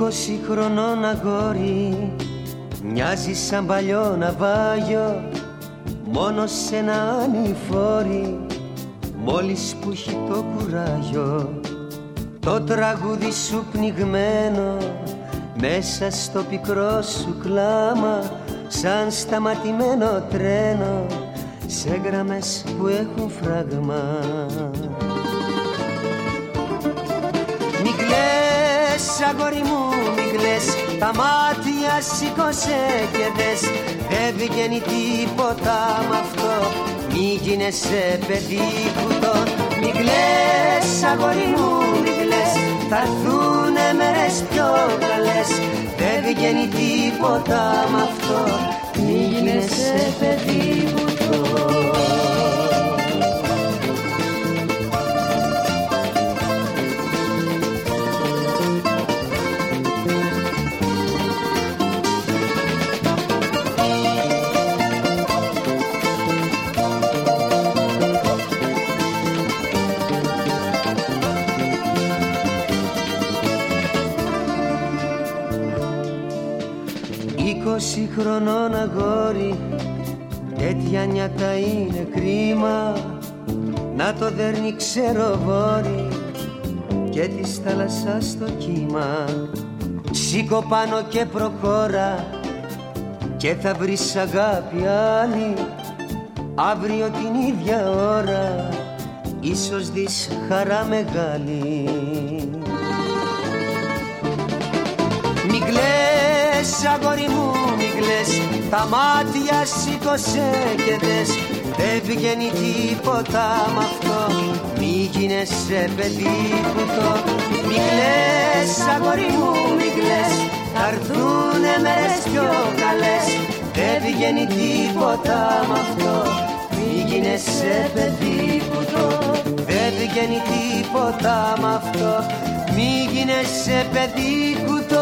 Είκοσι χρονών αγόρι Μοιάζει σαν παλιό ναυάγιο Μόνο σε ένα ανηφόρι Μόλις που έχει το κουράγιο. Το τραγούδι σου πνιγμένο Μέσα στο πικρό σου κλάμα Σαν σταματημένο τρένο Σε γραμμές που έχουν φράγμα αγόρι μου μη κλαις. Τα μάτια σήκωσε και δες. Δεν βγαίνει τίποτα μ' αυτό. Μη γίνεσαι παιδί κουτό Μη κλαις αγόρι μου μη κλαις. Θα έρθουνε μέρες πιο καλές. Δεν βγαίνει τίποτα μ' αυτό. Μη γίνεσαι παιδί κουτό Είκοσι χρονών αγόρι. Τέτοια νιάτα είναι κρίμα. Να το δέρνει ξεροβόρι Και της θάλασσας στο κύμα. Σήκω πάνω και προχώρα. Και θα βρεις αγάπη άλλη. Αύριο την ίδια ώρα. Ίσως δεις χαρά μεγάλη. Μην κλαις αγόρι μου. μην κλαις Τα μάτια σήκωσε και δες Δεν βγαίνει τίποτα μ' αυτό. Μη γίνεσαι παιδί κουτό Μην κλαις αγόρι μου μην κλαις. Θα έρθουνε μέρες πιο καλές Δεν βγαίνει τίποτα μ' αυτό. Μη γίνεσαι παιδί κουτό Δεν βγαίνει τίποτα μ' αυτό. Μη γίνεσαι παιδί κουτό